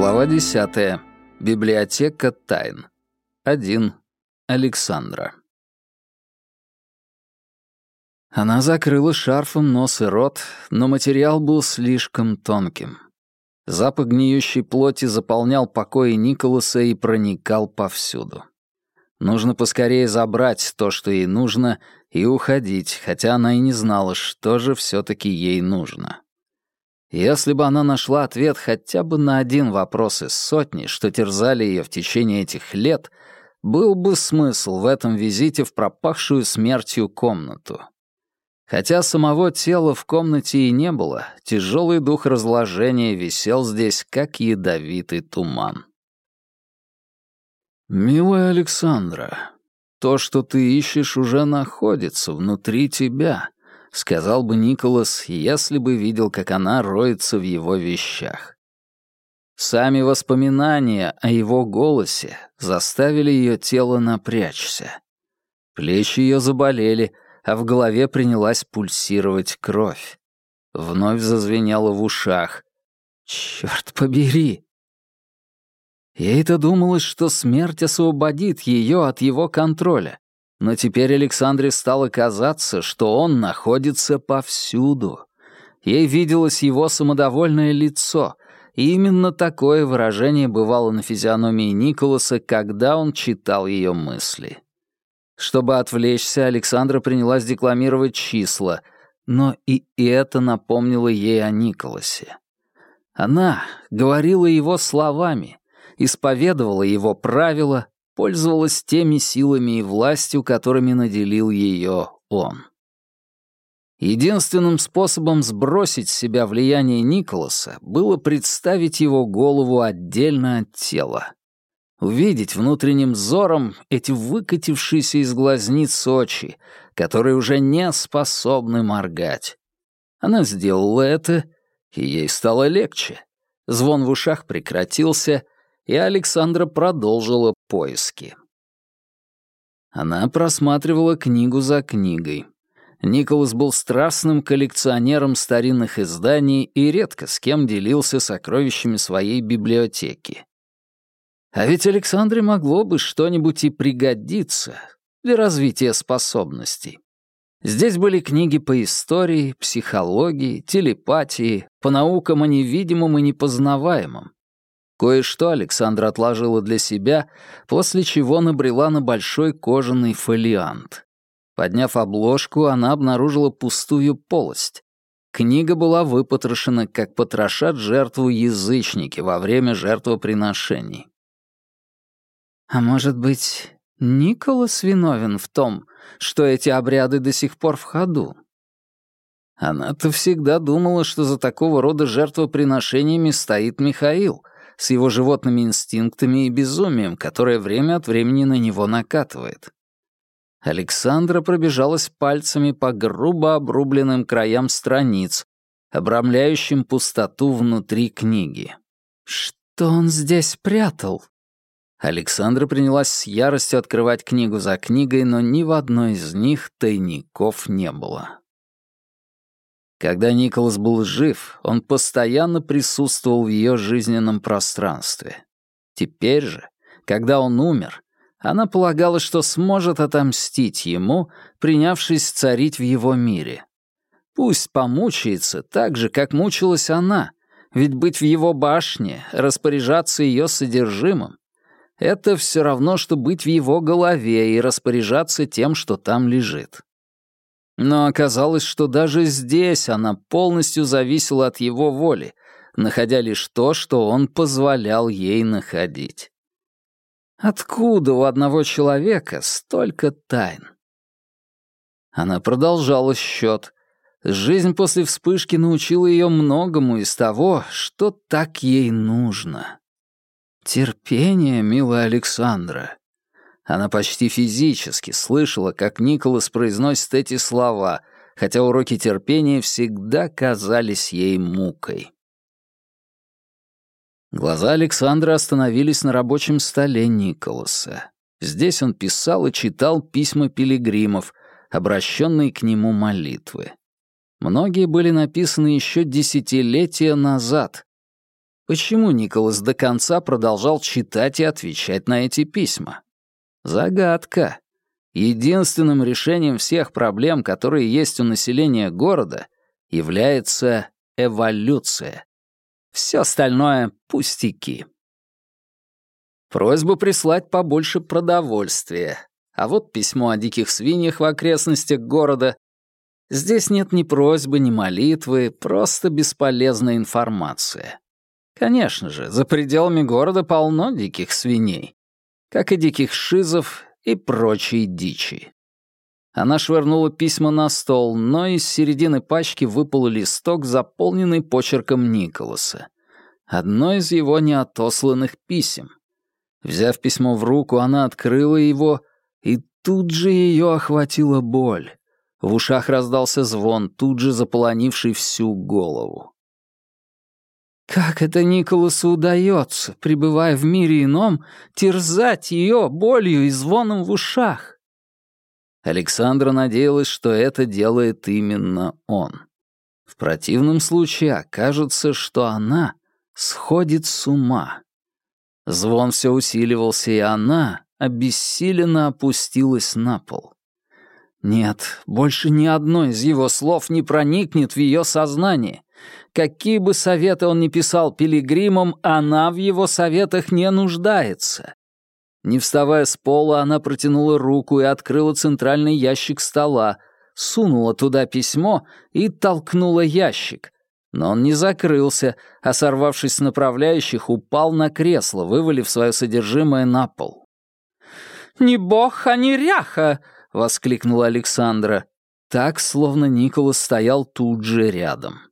Глава 10. Библиотека тайн. 1. Александра. Она закрыла шарфом нос и рот, но материал был слишком тонким. Запах гниющей плоти заполнял покои Николаса и проникал повсюду. Нужно поскорее забрать то, что ей нужно, и уходить, хотя она и не знала, что же все-таки ей нужно. Если бы она нашла ответ хотя бы на один вопрос из сотни, что терзали ее в течение этих лет, был бы смысл в этом визите в пропахшую смертью комнату. Хотя самого тела в комнате и не было, тяжелый дух разложения висел здесь, как ядовитый туман. «Милая Александра, то, что ты ищешь, уже находится внутри тебя», — сказал бы Николас, если бы видел, как она роется в его вещах. Сами воспоминания о его голосе заставили ее тело напрячься. Плечи ее заболели, а в голове принялась пульсировать кровь. Вновь зазвенело в ушах. «Черт побери!» Ей-то думалось, что смерть освободит ее от его контроля. Но теперь Александре стало казаться, что он находится повсюду. Ей виделось его самодовольное лицо, и именно такое выражение бывало на физиономии Николаса, когда он читал ее мысли. Чтобы отвлечься, Александра принялась декламировать числа, но и это напомнило ей о Николасе. Она говорила его словами, исповедовала его правила, пользовалась теми силами и властью, которыми наделил ее он. Единственным способом сбросить с себя влияние Николаса было представить его голову отдельно от тела. Увидеть внутренним взором эти выкатившиеся из глазниц очи, которые уже не способны моргать. Она сделала это, и ей стало легче. Звон в ушах прекратился, и Александра продолжила поиски. Она просматривала книгу за книгой. Николас был страстным коллекционером старинных изданий и редко с кем делился сокровищами своей библиотеки. А ведь Александре могло бы что-нибудь и пригодиться для развития способностей. Здесь были книги по истории, психологии, телепатии, по наукам о невидимом и непознаваемом, Кое-что Александра отложила для себя, после чего набрела на большой кожаный фолиант. Подняв обложку, она обнаружила пустую полость. Книга была выпотрошена, как потрошат жертву язычники во время жертвоприношений. А может быть, Николас виновен в том, что эти обряды до сих пор в ходу? Она-то всегда думала, что за такого рода жертвоприношениями стоит Михаил, с его животными инстинктами и безумием, которое время от времени на него накатывает. Александра пробежалась пальцами по грубо обрубленным краям страниц, обрамляющим пустоту внутри книги. Что он здесь прятал? Александра принялась с яростью открывать книгу за книгой, но ни в одной из них тайников не было. Когда Николас был жив, он постоянно присутствовал в ее жизненном пространстве. Теперь же, когда он умер, она полагала, что сможет отомстить ему, принявшись царить в его мире. Пусть помучается так же, как мучилась она, ведь быть в его башне, распоряжаться ее содержимым — это все равно, что быть в его голове и распоряжаться тем, что там лежит. Но оказалось, что даже здесь она полностью зависела от его воли, находя лишь то, что он позволял ей находить. Откуда у одного человека столько тайн? Она продолжала счет. Жизнь после вспышки научила ее многому из того, что так ей нужно. Терпение, милая Александра, она почти физически слышала, как Николас произносит эти слова, хотя уроки терпения всегда казались ей мукой. Глаза Александра остановились на рабочем столе Николаса. Здесь он писал и читал письма пилигримов, обращенные к нему молитвы. Многие были написаны еще десятилетия назад. Почему Николас до конца продолжал читать и отвечать на эти письма? Загадка. Единственным решением всех проблем, которые есть у населения города, является эволюция. Все остальное — пустяки. Просьба прислать побольше продовольствия. А вот письмо о диких свиньях в окрестностях города. Здесь нет ни просьбы, ни молитвы, просто бесполезная информация. Конечно же, за пределами города полно диких свиней, как и диких шизов и прочей дичи. Она швырнула письма на стол, но из середины пачки выпал листок, заполненный почерком Николаса. Одно из его неотосланных писем. Взяв письмо в руку, она открыла его, и тут же ее охватила боль. В ушах раздался звон, тут же заполонивший всю голову. Как это Николасу удается, пребывая в мире ином, терзать ее болью и звоном в ушах? Александра надеялась, что это делает именно он. В противном случае окажется, что она сходит с ума. Звон все усиливался, и она обессиленно опустилась на пол. Нет, больше ни одно из его слов не проникнет в ее сознание. Какие бы советы он ни писал пилигримам, она в его советах не нуждается. Не вставая с пола, она протянула руку и открыла центральный ящик стола, сунула туда письмо и толкнула ящик. Но он не закрылся, а, сорвавшись с направляющих, упал на кресло, вывалив свое содержимое на пол. «Не бог, а не ряха!» — воскликнула Александра. Так, словно Николас стоял тут же рядом.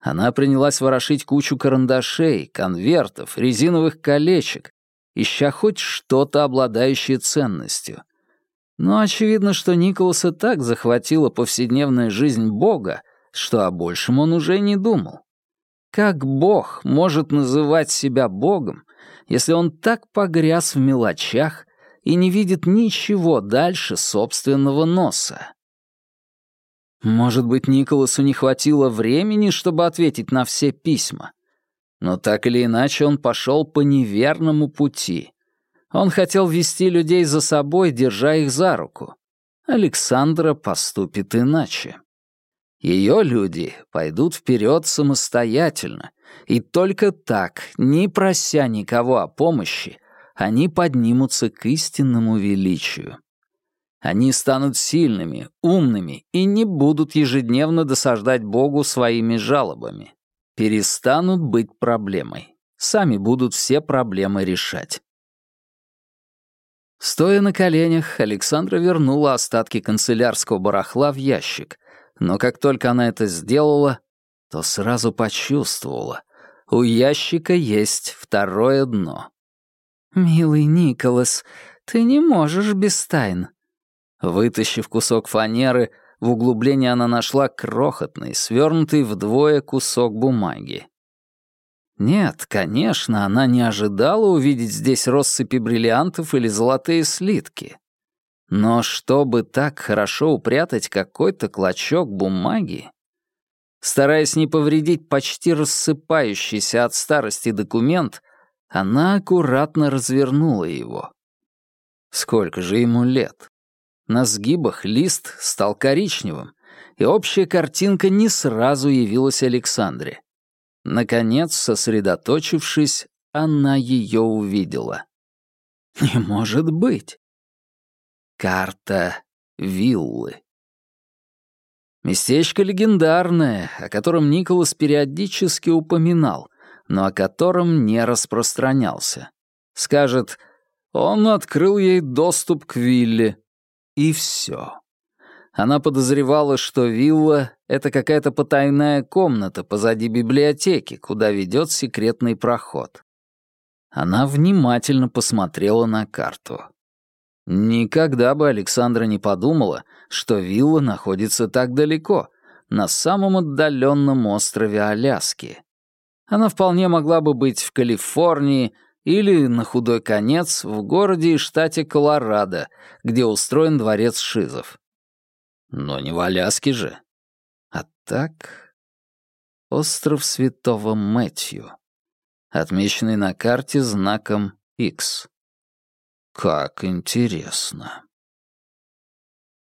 Она принялась ворошить кучу карандашей, конвертов, резиновых колечек, ища хоть что-то, обладающее ценностью. Но очевидно, что Николаса так захватила повседневная жизнь Бога, что о большем он уже не думал. Как Бог может называть себя Богом, если он так погряз в мелочах и не видит ничего дальше собственного носа? Может быть, Николасу не хватило времени, чтобы ответить на все письма. Но так или иначе он пошел по неверному пути. Он хотел вести людей за собой, держа их за руку. Александра поступит иначе. Ее люди пойдут вперед самостоятельно, и только так, не прося никого о помощи, они поднимутся к истинному величию. Они станут сильными, умными и не будут ежедневно досаждать Богу своими жалобами. Перестанут быть проблемой. Сами будут все проблемы решать. Стоя на коленях, Александра вернула остатки канцелярского барахла в ящик, но как только она это сделала, то сразу почувствовала, у ящика есть второе дно. «Милый Николас, ты не можешь без тайн», Вытащив кусок фанеры, в углублении она нашла крохотный, свернутый вдвое кусок бумаги. Нет, конечно, она не ожидала увидеть здесь россыпи бриллиантов или золотые слитки. Но чтобы так хорошо упрятать какой-то клочок бумаги... Стараясь не повредить почти рассыпающийся от старости документ, она аккуратно развернула его. Сколько же ему лет? На сгибах лист стал коричневым, и общая картинка не сразу явилась Александре. Наконец, сосредоточившись, она ее увидела. Не может быть. Карта виллы. Местечко легендарное, о котором Николас периодически упоминал, но о котором не распространялся. Скажет, он открыл ей доступ к вилле, и все. Она подозревала, что вилла — это какая-то потайная комната позади библиотеки, куда ведет секретный проход. Она внимательно посмотрела на карту. Никогда бы Александра не подумала, что вилла находится так далеко, на самом отдаленном острове Аляски. Она вполне могла бы быть в Калифорнии или, на худой конец, в городе и штате Колорадо, где устроен дворец Шизов. Но не в Аляске же. А так... Остров Святого Мэтью. отмеченный на карте знаком X. Как интересно.